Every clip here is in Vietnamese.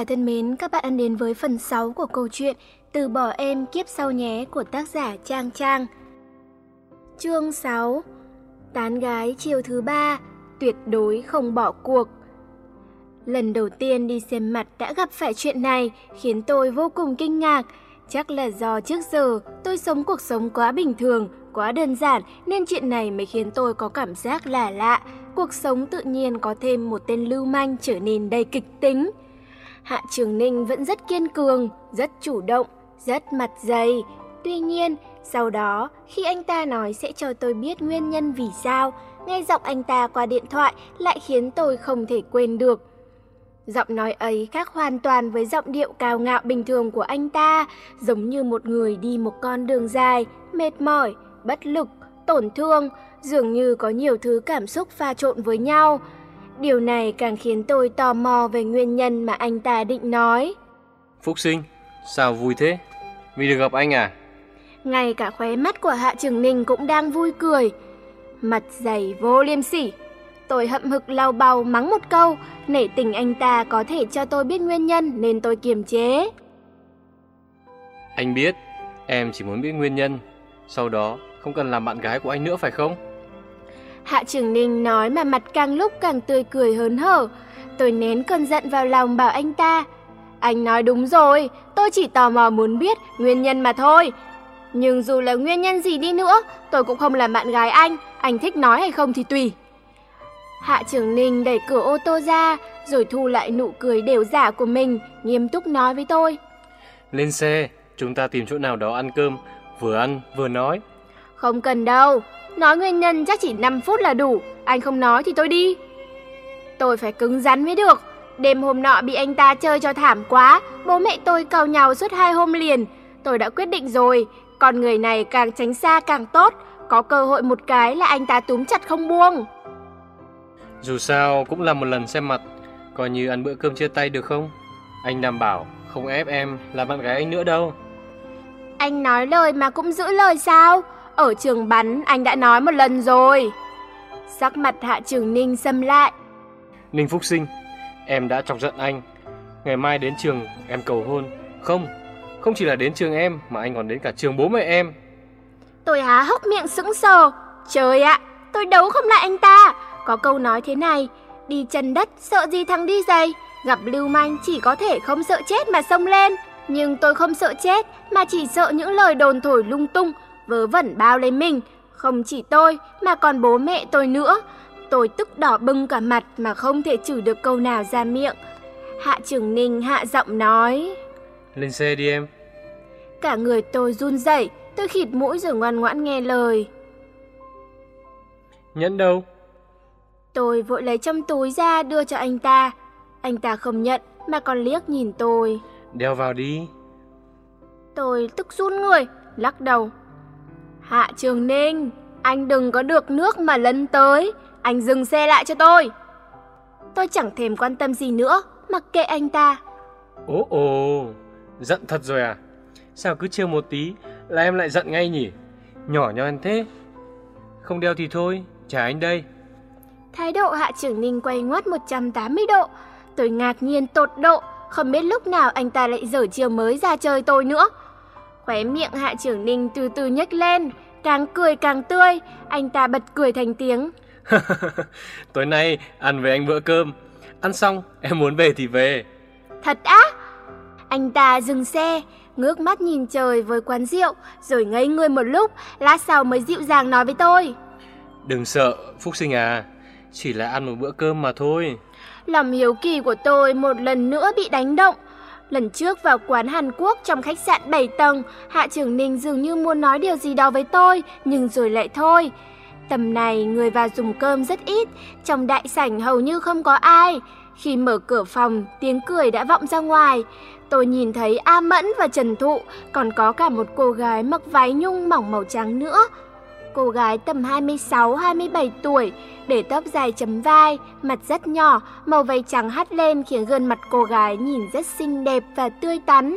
giả thân mến, các bạn đến với phần 6 của câu chuyện Từ bỏ em kiếp sau nhé của tác giả Trang Trang. Chương 6 Tán gái chiều thứ ba, tuyệt đối không bỏ cuộc. Lần đầu tiên đi xem mặt đã gặp phải chuyện này khiến tôi vô cùng kinh ngạc. Chắc là do trước giờ tôi sống cuộc sống quá bình thường, quá đơn giản nên chuyện này mới khiến tôi có cảm giác lạ lạ. Cuộc sống tự nhiên có thêm một tên lưu manh trở nên đầy kịch tính. Hạ Trường Ninh vẫn rất kiên cường, rất chủ động, rất mặt dày. Tuy nhiên, sau đó, khi anh ta nói sẽ cho tôi biết nguyên nhân vì sao, nghe giọng anh ta qua điện thoại lại khiến tôi không thể quên được. Giọng nói ấy khác hoàn toàn với giọng điệu cao ngạo bình thường của anh ta, giống như một người đi một con đường dài, mệt mỏi, bất lực, tổn thương, dường như có nhiều thứ cảm xúc pha trộn với nhau. Điều này càng khiến tôi tò mò về nguyên nhân mà anh ta định nói. Phúc sinh, sao vui thế? Vì được gặp anh à? Ngay cả khóe mắt của Hạ Trường Ninh cũng đang vui cười. Mặt dày vô liêm sỉ. Tôi hậm hực lau bầu mắng một câu, nể tình anh ta có thể cho tôi biết nguyên nhân nên tôi kiềm chế. Anh biết, em chỉ muốn biết nguyên nhân, sau đó không cần làm bạn gái của anh nữa phải không? Hạ Trường Ninh nói mà mặt càng lúc càng tươi cười hớn hở. Tôi nén cơn giận vào lòng bảo anh ta. Anh nói đúng rồi, tôi chỉ tò mò muốn biết nguyên nhân mà thôi. Nhưng dù là nguyên nhân gì đi nữa, tôi cũng không làm bạn gái anh, anh thích nói hay không thì tùy. Hạ Trường Ninh đẩy cửa ô tô ra, rồi thu lại nụ cười đều giả của mình, nghiêm túc nói với tôi. Lên xe, chúng ta tìm chỗ nào đó ăn cơm, vừa ăn vừa nói. Không cần đâu, nói nguyên nhân chắc chỉ 5 phút là đủ, anh không nói thì tôi đi. Tôi phải cứng rắn mới được, đêm hôm nọ bị anh ta chơi cho thảm quá, bố mẹ tôi cào nhau suốt hai hôm liền. Tôi đã quyết định rồi, con người này càng tránh xa càng tốt, có cơ hội một cái là anh ta túm chặt không buông. Dù sao cũng là một lần xem mặt, coi như ăn bữa cơm chia tay được không? Anh đảm bảo không ép em là bạn gái anh nữa đâu. Anh nói lời mà cũng giữ lời sao? Ở trường bắn anh đã nói một lần rồi. Sắc mặt Hạ Trường Ninh xâm lại. Ninh Phúc Sinh, em đã chọc giận anh. Ngày mai đến trường em cầu hôn. Không, không chỉ là đến trường em mà anh còn đến cả trường bố mẹ em. Tôi há hốc miệng sững sờ. Trời ạ, tôi đấu không lại anh ta. Có câu nói thế này, đi chân đất sợ gì thằng đi giày, gặp lưu manh chỉ có thể không sợ chết mà xông lên. Nhưng tôi không sợ chết mà chỉ sợ những lời đồn thổi lung tung, vớ vẩn bao lấy mình. Không chỉ tôi mà còn bố mẹ tôi nữa. Tôi tức đỏ bừng cả mặt mà không thể chửi được câu nào ra miệng. Hạ Trường Ninh hạ giọng nói. Lên xe đi em. Cả người tôi run rẩy, tôi khịt mũi rồi ngoan ngoãn nghe lời. Nhẫn đâu? Tôi vội lấy trong túi ra đưa cho anh ta. Anh ta không nhận mà còn liếc nhìn tôi. Đeo vào đi. Tôi tức run người, lắc đầu. Hạ Trường Ninh, anh đừng có được nước mà lấn tới. Anh dừng xe lại cho tôi. Tôi chẳng thèm quan tâm gì nữa, mặc kệ anh ta. Ồ ồ, giận thật rồi à? Sao cứ trêu một tí là em lại giận ngay nhỉ? Nhỏ nhoi thế. Không đeo thì thôi, trả anh đây. Thái độ Hạ Trưởng Ninh quay ngoắt 180 độ. Tôi ngạc nhiên tột độ, không biết lúc nào anh ta lại dở chiều mới ra chơi tôi nữa. Khóe miệng Hạ Trưởng Ninh từ từ nhếch lên, càng cười càng tươi, anh ta bật cười thành tiếng. Tối nay ăn với anh bữa cơm, ăn xong em muốn về thì về. Thật á? Anh ta dừng xe, ngước mắt nhìn trời với quán rượu, rồi ngây người một lúc, lát sau mới dịu dàng nói với tôi. Đừng sợ, Phúc Sinh à, chỉ là ăn một bữa cơm mà thôi. Lòng hiếu kỳ của tôi một lần nữa bị đánh động. Lần trước vào quán Hàn Quốc trong khách sạn 7 tầng, Hạ Trường Ninh dường như muốn nói điều gì đó với tôi, nhưng rồi lại thôi. Tầm này người vào dùng cơm rất ít, trong đại sảnh hầu như không có ai. Khi mở cửa phòng, tiếng cười đã vọng ra ngoài. Tôi nhìn thấy A Mẫn và Trần Thụ, còn có cả một cô gái mặc váy nhung mỏng màu trắng nữa. Cô gái tầm 26-27 tuổi, để tóc dài chấm vai, mặt rất nhỏ, màu váy trắng hắt lên khiến gương mặt cô gái nhìn rất xinh đẹp và tươi tắn.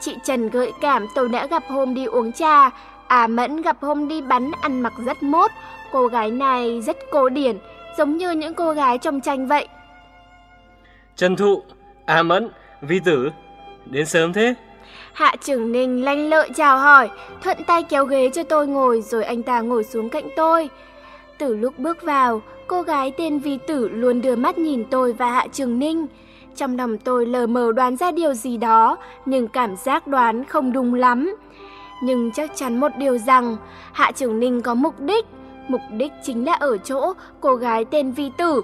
Chị Trần gợi cảm tôi đã gặp hôm đi uống trà, À Mẫn gặp hôm đi bắn ăn mặc rất mốt. Cô gái này rất cổ điển, giống như những cô gái trong tranh vậy. Trần Thụ, À Mẫn, Vi tử, đến sớm thế? Hạ trưởng Ninh lanh lợi chào hỏi, thuận tay kéo ghế cho tôi ngồi rồi anh ta ngồi xuống cạnh tôi. Từ lúc bước vào, cô gái tên Vi Tử luôn đưa mắt nhìn tôi và Hạ Trường Ninh. Trong lòng tôi lờ mờ đoán ra điều gì đó, nhưng cảm giác đoán không đúng lắm. Nhưng chắc chắn một điều rằng, Hạ Trường Ninh có mục đích. Mục đích chính là ở chỗ cô gái tên Vi Tử.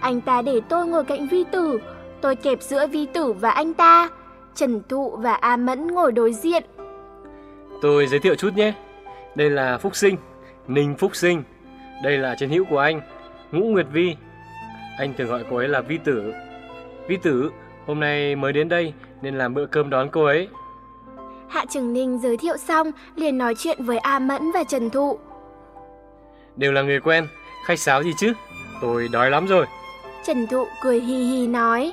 Anh ta để tôi ngồi cạnh Vi Tử, tôi kẹp giữa Vi Tử và anh ta. Trần Thụ và A Mẫn ngồi đối diện. Tôi giới thiệu chút nhé. Đây là Phúc Sinh, Ninh Phúc Sinh. Đây là chiến hữu của anh, Ngũ Nguyệt Vi. Anh thường gọi cô ấy là Vi Tử. Vi Tử, hôm nay mới đến đây nên làm bữa cơm đón cô ấy. Hạ Trường Ninh giới thiệu xong liền nói chuyện với A Mẫn và Trần Thụ. Đều là người quen, khách sáo gì chứ? Tôi đói lắm rồi. Trần Thụ cười hi hi nói.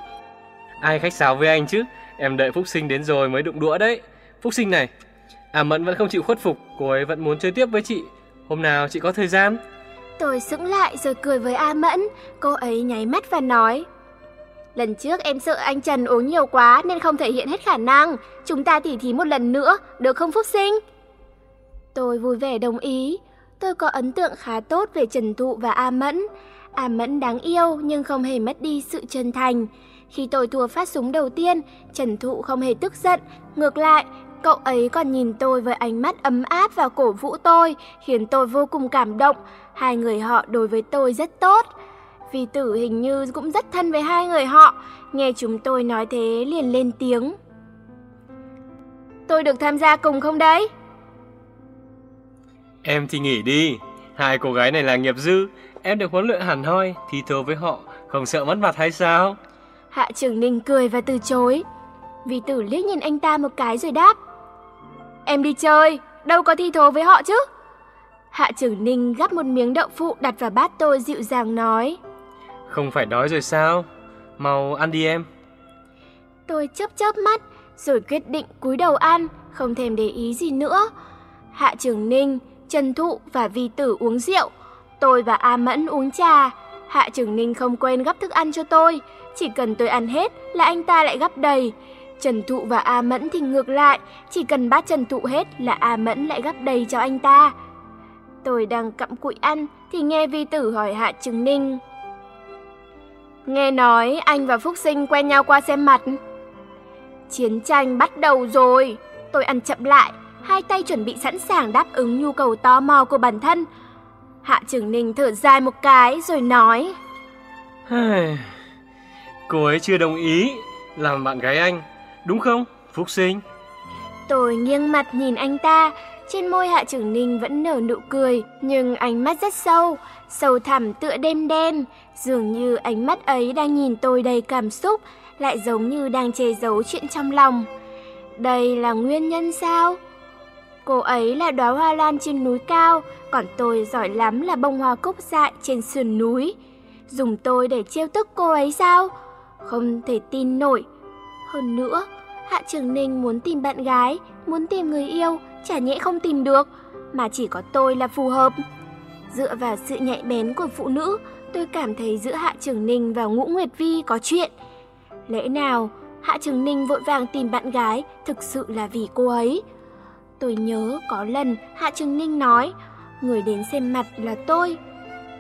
Ai khách sáo với anh chứ? Em đợi Phúc Sinh đến rồi mới đụng đũa đấy. Phúc Sinh này, À Mẫn vẫn không chịu khuất phục, cô ấy vẫn muốn chơi tiếp với chị. Hôm nào chị có thời gian? Tôi sững lại rồi cười với A Mẫn, cô ấy nháy mắt và nói. Lần trước em sợ anh Trần uống nhiều quá nên không thể hiện hết khả năng. Chúng ta tỉ thí một lần nữa, được không Phúc Sinh? Tôi vui vẻ đồng ý. Tôi có ấn tượng khá tốt về Trần Thụ và A Mẫn. A Mẫn đáng yêu nhưng không hề mất đi sự chân thành. Khi tôi thua phát súng đầu tiên, Trần Thụ không hề tức giận. Ngược lại, cậu ấy còn nhìn tôi với ánh mắt ấm áp và cổ vũ tôi, khiến tôi vô cùng cảm động. Hai người họ đối với tôi rất tốt. Vì tử hình như cũng rất thân với hai người họ. Nghe chúng tôi nói thế liền lên tiếng. Tôi được tham gia cùng không đấy? Em thì nghỉ đi. Hai cô gái này là nghiệp dư. Em được huấn luyện hẳn hoi, thi thố với họ. Không sợ mất mặt hay sao? Hạ Trường Ninh cười và từ chối. Vì tử liếc nhìn anh ta một cái rồi đáp. Em đi chơi, đâu có thi thố với họ chứ. Hạ Trường Ninh gắp một miếng đậu phụ đặt vào bát tôi dịu dàng nói. Không phải đói rồi sao? Mau ăn đi em. Tôi chớp chớp mắt, rồi quyết định cúi đầu ăn, không thèm để ý gì nữa. Hạ Trường Ninh, Trần Thụ và Vi Tử uống rượu. Tôi và A Mẫn uống trà. Hạ Trường Ninh không quên gấp thức ăn cho tôi. Chỉ cần tôi ăn hết là anh ta lại gấp đầy. Trần Thụ và A Mẫn thì ngược lại, chỉ cần bát Trần Thụ hết là A Mẫn lại gấp đầy cho anh ta. Tôi đang cặm cụi ăn thì nghe Vi Tử hỏi Hạ Trường Ninh. Nghe nói anh và Phúc Sinh quen nhau qua xem mặt. Chiến tranh bắt đầu rồi. Tôi ăn chậm lại, hai tay chuẩn bị sẵn sàng đáp ứng nhu cầu tò mò của bản thân. Hạ Trường Ninh thở dài một cái rồi nói. Cô ấy chưa đồng ý làm bạn gái anh, đúng không, Phúc Sinh? Tôi nghiêng mặt nhìn anh ta, trên môi Hạ Trường Ninh vẫn nở nụ cười, nhưng ánh mắt rất sâu, sâu thẳm tựa đêm đen. Dường như ánh mắt ấy đang nhìn tôi đầy cảm xúc, lại giống như đang che giấu chuyện trong lòng. Đây là nguyên nhân sao? Cô ấy là đóa hoa lan trên núi cao, còn tôi giỏi lắm là bông hoa cúc dại trên sườn núi. Dùng tôi để trêu tức cô ấy sao? Không thể tin nổi. Hơn nữa, Hạ Trường Ninh muốn tìm bạn gái, muốn tìm người yêu, chả nhẽ không tìm được, mà chỉ có tôi là phù hợp. Dựa vào sự nhạy bén của phụ nữ, tôi cảm thấy giữa Hạ Trường Ninh và Ngũ Nguyệt Vi có chuyện. Lẽ nào Hạ Trường Ninh vội vàng tìm bạn gái thực sự là vì cô ấy? Tôi nhớ có lần Hạ Trường Ninh nói, người đến xem mặt là tôi.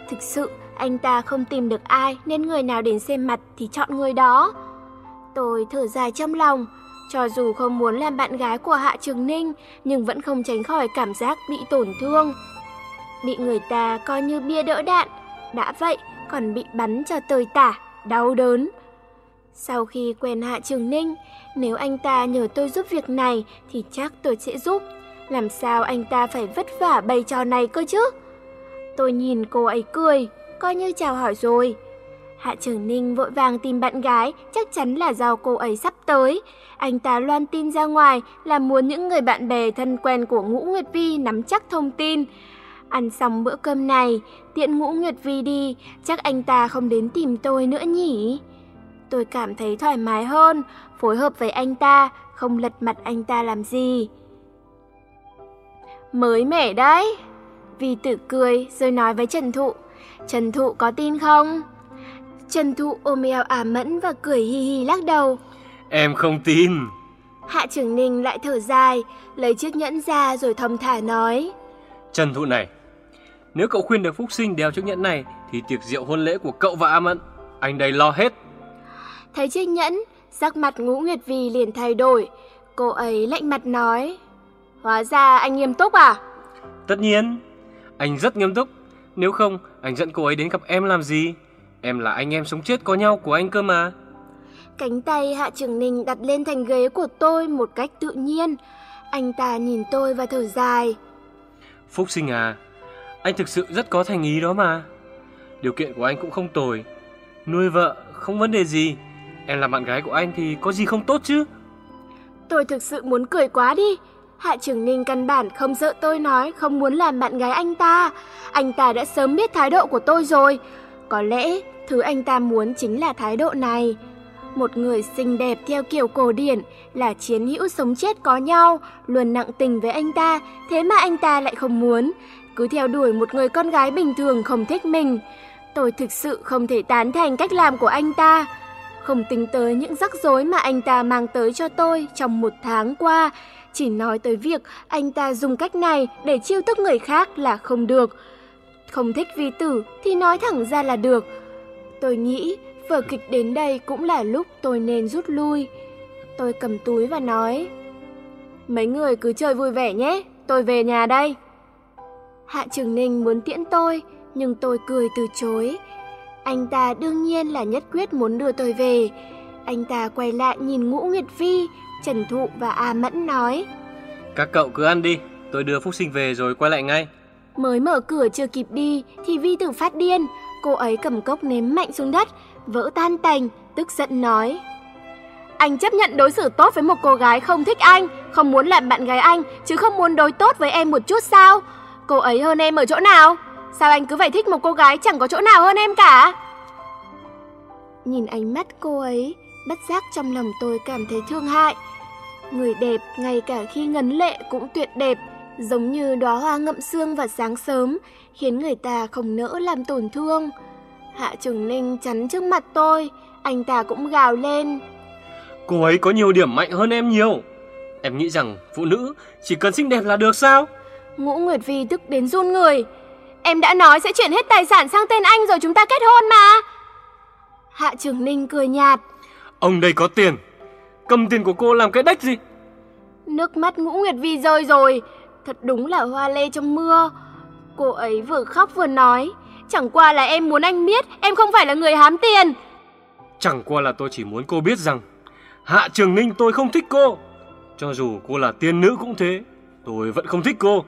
Thực sự anh ta không tìm được ai nên người nào đến xem mặt thì chọn người đó. Tôi thở dài trong lòng, cho dù không muốn làm bạn gái của Hạ Trường Ninh nhưng vẫn không tránh khỏi cảm giác bị tổn thương. Bị người ta coi như bia đỡ đạn, đã vậy còn bị bắn cho tơi tả, đau đớn. Sau khi quen Hạ Trường Ninh, nếu anh ta nhờ tôi giúp việc này thì chắc tôi sẽ giúp. Làm sao anh ta phải vất vả bày trò này cơ chứ? Tôi nhìn cô ấy cười, coi như chào hỏi rồi. Hạ Trường Ninh vội vàng tìm bạn gái, chắc chắn là do cô ấy sắp tới. Anh ta loan tin ra ngoài là muốn những người bạn bè thân quen của Ngũ Nguyệt Vi nắm chắc thông tin. Ăn xong bữa cơm này, tiện Ngũ Nguyệt Vi đi, chắc anh ta không đến tìm tôi nữa nhỉ? Tôi cảm thấy thoải mái hơn, phối hợp với anh ta, không lật mặt anh ta làm gì. Mới mẻ đấy. Vi tử cười rồi nói với Trần Thụ. Trần Thụ có tin không? Trần Thụ ôm eo ả mẫn và cười hi hi lắc đầu. Em không tin. Hạ Trường Ninh lại thở dài, lấy chiếc nhẫn ra rồi thong thả nói. Trần Thụ này, nếu cậu khuyên được Phúc Sinh đeo chiếc nhẫn này thì tiệc rượu hôn lễ của cậu và A Mẫn, anh đây lo hết. Thấy chiếc nhẫn, sắc mặt ngũ Nguyệt Vì liền thay đổi. Cô ấy lạnh mặt nói. Hóa ra anh nghiêm túc à? Tất nhiên, anh rất nghiêm túc. Nếu không, anh dẫn cô ấy đến gặp em làm gì? Em là anh em sống chết có nhau của anh cơ mà. Cánh tay Hạ Trường Ninh đặt lên thành ghế của tôi một cách tự nhiên. Anh ta nhìn tôi và thở dài. Phúc sinh à, anh thực sự rất có thành ý đó mà. Điều kiện của anh cũng không tồi. Nuôi vợ không vấn đề gì. Em là bạn gái của anh thì có gì không tốt chứ? Tôi thực sự muốn cười quá đi. Hạ Trường Ninh căn bản không sợ tôi nói không muốn làm bạn gái anh ta. Anh ta đã sớm biết thái độ của tôi rồi. Có lẽ thứ anh ta muốn chính là thái độ này. Một người xinh đẹp theo kiểu cổ điển là chiến hữu sống chết có nhau, luôn nặng tình với anh ta, thế mà anh ta lại không muốn. Cứ theo đuổi một người con gái bình thường không thích mình. Tôi thực sự không thể tán thành cách làm của anh ta. Không tính tới những rắc rối mà anh ta mang tới cho tôi trong một tháng qua. Chỉ nói tới việc anh ta dùng cách này để chiêu thức người khác là không được. Không thích vi tử thì nói thẳng ra là được. Tôi nghĩ vở kịch đến đây cũng là lúc tôi nên rút lui. Tôi cầm túi và nói Mấy người cứ chơi vui vẻ nhé, tôi về nhà đây. Hạ Trường Ninh muốn tiễn tôi, nhưng tôi cười từ chối. Anh ta đương nhiên là nhất quyết muốn đưa tôi về. Anh ta quay lại nhìn Ngũ Nguyệt Vi, Trần Thụ và A Mẫn nói. Các cậu cứ ăn đi, tôi đưa Phúc Sinh về rồi quay lại ngay. Mới mở cửa chưa kịp đi thì Vi Tử phát điên, cô ấy cầm cốc ném mạnh xuống đất, vỡ tan tành, tức giận nói. Anh chấp nhận đối xử tốt với một cô gái không thích anh, không muốn làm bạn gái anh, chứ không muốn đối tốt với em một chút sao? Cô ấy hơn em ở chỗ nào? Sao anh cứ phải thích một cô gái chẳng có chỗ nào hơn em cả? Nhìn ánh mắt cô ấy, bất giác trong lòng tôi cảm thấy thương hại. Người đẹp ngay cả khi ngấn lệ cũng tuyệt đẹp, giống như đóa hoa ngậm sương vào sáng sớm, khiến người ta không nỡ làm tổn thương. Hạ Trường Ninh chắn trước mặt tôi, anh ta cũng gào lên. Cô ấy có nhiều điểm mạnh hơn em nhiều. Em nghĩ rằng phụ nữ chỉ cần xinh đẹp là được sao? Ngũ Nguyệt Vi tức đến run người. Em đã nói sẽ chuyển hết tài sản sang tên anh rồi chúng ta kết hôn mà. Hạ Trường Ninh cười nhạt. Ông đây có tiền. Cầm tiền của cô làm cái đách gì? Nước mắt Ngũ Nguyệt Vi rơi rồi. Thật đúng là hoa lê trong mưa. Cô ấy vừa khóc vừa nói. Chẳng qua là em muốn anh biết em không phải là người hám tiền. Chẳng qua là tôi chỉ muốn cô biết rằng Hạ Trường Ninh tôi không thích cô. Cho dù cô là tiên nữ cũng thế, tôi vẫn không thích cô.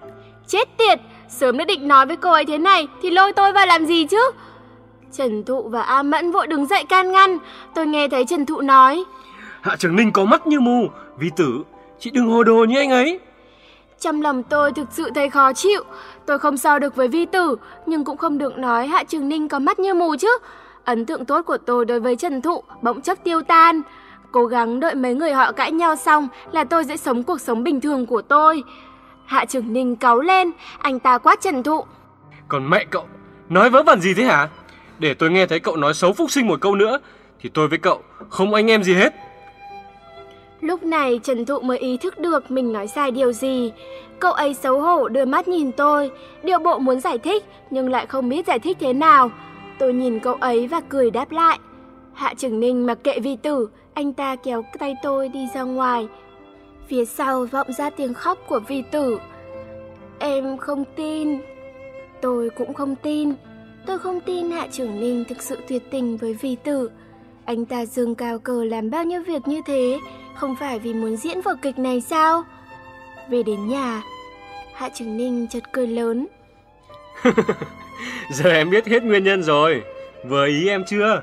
Chết tiệt, sớm đã định nói với cô ấy thế này thì lôi tôi vào làm gì chứ? Trần Thụ và A Mẫn vội đứng dậy can ngăn. Tôi nghe thấy Trần Thụ nói. Hạ Trường Ninh có mắt như mù, vì tử, chị đừng hồ đồ như anh ấy. Trong lòng tôi thực sự thấy khó chịu. Tôi không so được với vi tử, nhưng cũng không được nói Hạ Trường Ninh có mắt như mù chứ. Ấn tượng tốt của tôi đối với Trần Thụ bỗng chốc tiêu tan. Cố gắng đợi mấy người họ cãi nhau xong là tôi sẽ sống cuộc sống bình thường của tôi. Hạ Trường Ninh cáu lên, anh ta quát Trần Thụ. Còn mẹ cậu, nói vớ vẩn gì thế hả? Để tôi nghe thấy cậu nói xấu Phúc Sinh một câu nữa, thì tôi với cậu không anh em gì hết. Lúc này Trần Thụ mới ý thức được mình nói sai điều gì. Cậu ấy xấu hổ đưa mắt nhìn tôi, điệu bộ muốn giải thích nhưng lại không biết giải thích thế nào. Tôi nhìn cậu ấy và cười đáp lại. Hạ Trường Ninh mặc kệ vi tử, anh ta kéo tay tôi đi ra ngoài. Phía sau vọng ra tiếng khóc của vi tử. Em không tin. Tôi cũng không tin. Tôi không tin Hạ Trường Ninh thực sự tuyệt tình với vi tử. Anh ta dương cao cờ làm bao nhiêu việc như thế, không phải vì muốn diễn vở kịch này sao? Về đến nhà, Hạ Trường Ninh chợt cười lớn. Giờ em biết hết nguyên nhân rồi, vừa ý em chưa?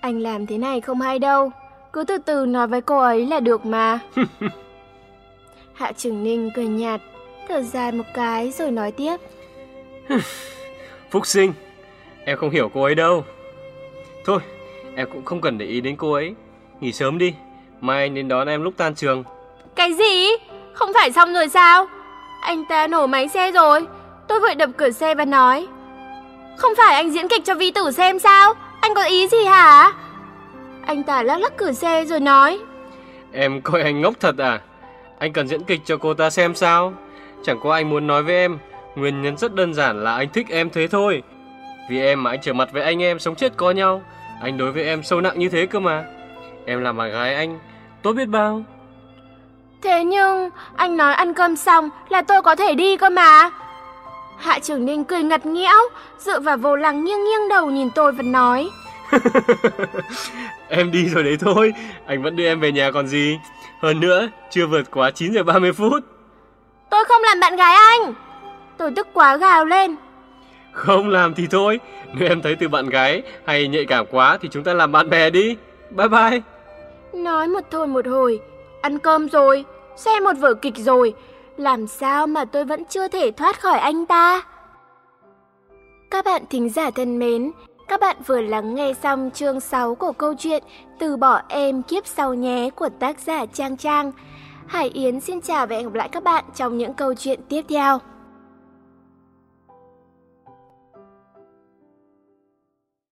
Anh làm thế này không hay đâu, cứ từ từ nói với cô ấy là được mà. Hạ Trường Ninh cười nhạt, thở dài một cái rồi nói tiếp. Phúc sinh, em không hiểu cô ấy đâu. Thôi, em cũng không cần để ý đến cô ấy. Nghỉ sớm đi, mai anh đến đón em lúc tan trường. Cái gì? Không phải xong rồi sao? Anh ta nổ máy xe rồi. Tôi vội đập cửa xe và nói. Không phải anh diễn kịch cho vi tử xem sao? Anh có ý gì hả? Anh ta lắc lắc cửa xe rồi nói. Em coi anh ngốc thật à? Anh cần diễn kịch cho cô ta xem sao? Chẳng qua anh muốn nói với em, nguyên nhân rất đơn giản là anh thích em thế thôi. Vì em mà anh trở mặt với anh em sống chết có nhau. Anh đối với em sâu nặng như thế cơ mà. Em là bạn gái anh, tốt biết bao. Thế nhưng, anh nói ăn cơm xong là tôi có thể đi cơ mà. Hạ trưởng Ninh cười ngặt nghẽo, dựa vào vô lăng nghiêng nghiêng đầu nhìn tôi và nói. em đi rồi đấy thôi, anh vẫn đưa em về nhà còn gì. Hơn nữa, chưa vượt quá 9 giờ 30 phút. Tôi không làm bạn gái anh. Tôi tức quá gào lên. Không làm thì thôi, nếu em thấy từ bạn gái hay nhạy cảm quá thì chúng ta làm bạn bè đi. Bye bye. Nói một thôi một hồi, ăn cơm rồi, xem một vở kịch rồi, làm sao mà tôi vẫn chưa thể thoát khỏi anh ta? Các bạn thính giả thân mến, các bạn vừa lắng nghe xong chương 6 của câu chuyện Từ bỏ em kiếp sau nhé của tác giả Trang Trang. Hải Yến xin chào và hẹn gặp lại các bạn trong những câu chuyện tiếp theo.